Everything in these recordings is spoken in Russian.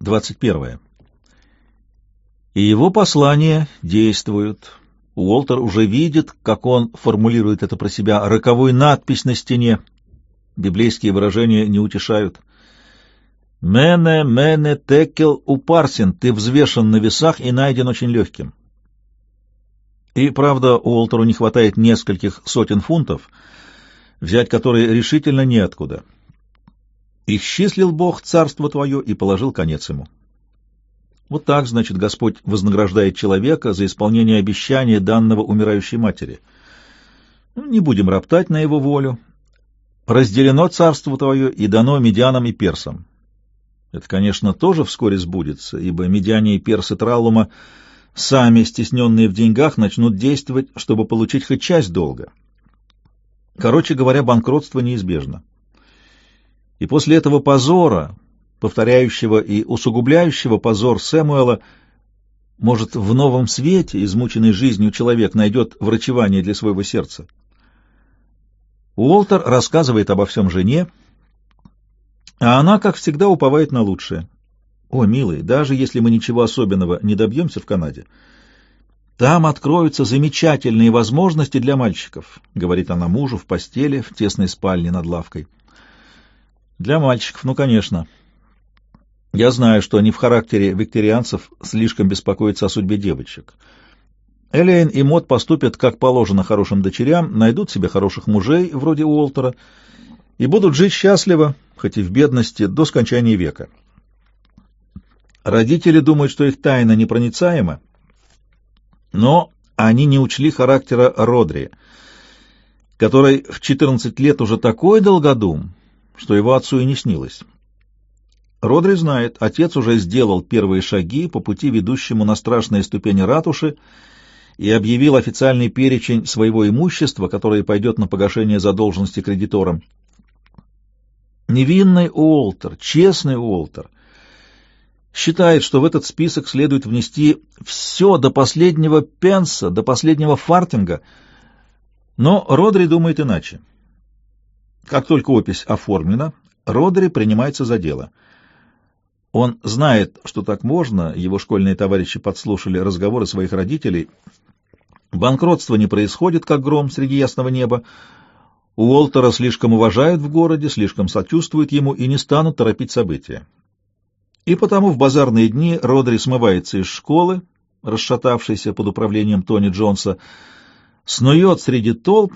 21. И его послания действуют. Уолтер уже видит, как он формулирует это про себя, роковую надпись на стене. Библейские выражения не утешают. «Мене, мене, текел, упарсин, ты взвешен на весах и найден очень легким». И, правда, Уолтеру не хватает нескольких сотен фунтов, взять которые решительно неоткуда. «Исчислил Бог царство твое и положил конец ему». Вот так, значит, Господь вознаграждает человека за исполнение обещания данного умирающей матери. Ну, не будем роптать на его волю. Разделено царство твое и дано медианам и персам. Это, конечно, тоже вскоре сбудется, ибо медиане и персы Траллума, сами стесненные в деньгах, начнут действовать, чтобы получить хоть часть долга. Короче говоря, банкротство неизбежно. И после этого позора, повторяющего и усугубляющего позор Сэмуэла, может, в новом свете, измученный жизнью человек, найдет врачевание для своего сердца. Уолтер рассказывает обо всем жене, а она, как всегда, уповает на лучшее. «О, милый, даже если мы ничего особенного не добьемся в Канаде, там откроются замечательные возможности для мальчиков», — говорит она мужу в постели в тесной спальне над лавкой. «Для мальчиков, ну, конечно», я знаю, что они в характере викторианцев слишком беспокоятся о судьбе девочек. Элейн и Мот поступят, как положено хорошим дочерям, найдут себе хороших мужей, вроде Уолтера, и будут жить счастливо, хоть и в бедности, до скончания века. Родители думают, что их тайна непроницаема, но они не учли характера Родри, который в 14 лет уже такой долгодум, что его отцу и не снилось. Родри знает, отец уже сделал первые шаги по пути, ведущему на страшные ступени ратуши, и объявил официальный перечень своего имущества, которое пойдет на погашение задолженности кредиторам. Невинный Уолтер, честный Уолтер, считает, что в этот список следует внести все до последнего пенса, до последнего фартинга, но Родри думает иначе. Как только опись оформлена, Родри принимается за дело — он знает, что так можно, его школьные товарищи подслушали разговоры своих родителей. Банкротство не происходит, как гром среди ясного неба. Уолтера слишком уважают в городе, слишком сочувствуют ему и не станут торопить события. И потому в базарные дни Родри смывается из школы, расшатавшейся под управлением Тони Джонса, снует среди толп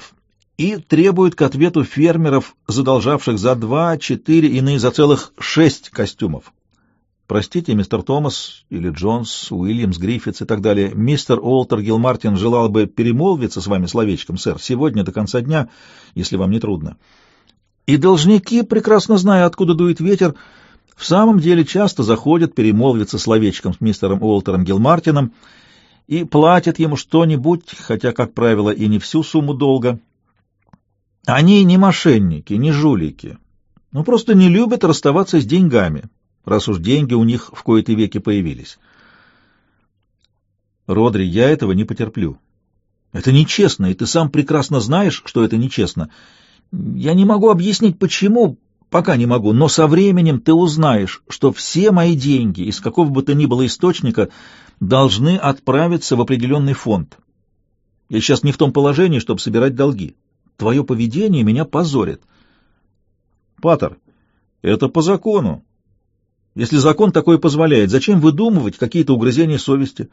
и требует к ответу фермеров, задолжавших за два, четыре, иные за целых шесть костюмов. Простите, мистер Томас или Джонс, Уильямс, Гриффитс и так далее. Мистер Уолтер Гилмартин желал бы перемолвиться с вами словечком, сэр, сегодня до конца дня, если вам не трудно. И должники, прекрасно зная, откуда дует ветер, в самом деле часто заходят перемолвиться словечком с мистером Уолтером Гилмартином и платят ему что-нибудь, хотя, как правило, и не всю сумму долга. Они не мошенники, не жулики, но просто не любят расставаться с деньгами, раз уж деньги у них в кои-то веки появились. Родри, я этого не потерплю. Это нечестно, и ты сам прекрасно знаешь, что это нечестно. Я не могу объяснить, почему, пока не могу, но со временем ты узнаешь, что все мои деньги, из какого бы то ни было источника, должны отправиться в определенный фонд. Я сейчас не в том положении, чтобы собирать долги. Твое поведение меня позорит. Патер, это по закону. Если закон такое позволяет, зачем выдумывать какие-то угрызения совести?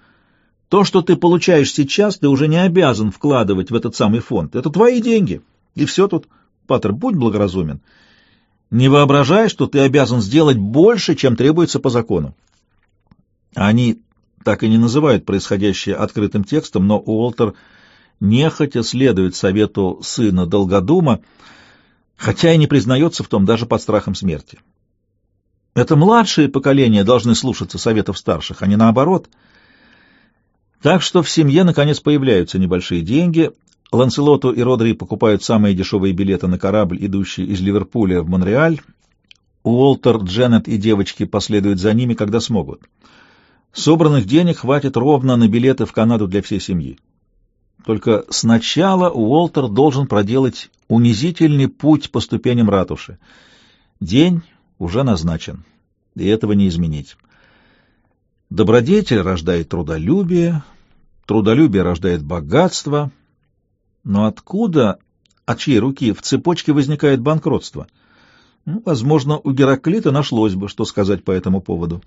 То, что ты получаешь сейчас, ты уже не обязан вкладывать в этот самый фонд. Это твои деньги. И все тут. Паттер, будь благоразумен. Не воображай, что ты обязан сделать больше, чем требуется по закону. Они так и не называют происходящее открытым текстом, но Уолтер нехотя следует совету сына Долгодума, хотя и не признается в том даже под страхом смерти. Это младшие поколения должны слушаться советов старших, а не наоборот. Так что в семье, наконец, появляются небольшие деньги. Ланселоту и Родри покупают самые дешевые билеты на корабль, идущий из Ливерпуля в Монреаль. Уолтер, Дженнет и девочки последуют за ними, когда смогут. Собранных денег хватит ровно на билеты в Канаду для всей семьи. Только сначала Уолтер должен проделать унизительный путь по ступеням ратуши. День уже назначен, и этого не изменить. Добродетель рождает трудолюбие, трудолюбие рождает богатство. Но откуда, от чьей руки в цепочке возникает банкротство? Ну, возможно, у Гераклита нашлось бы, что сказать по этому поводу.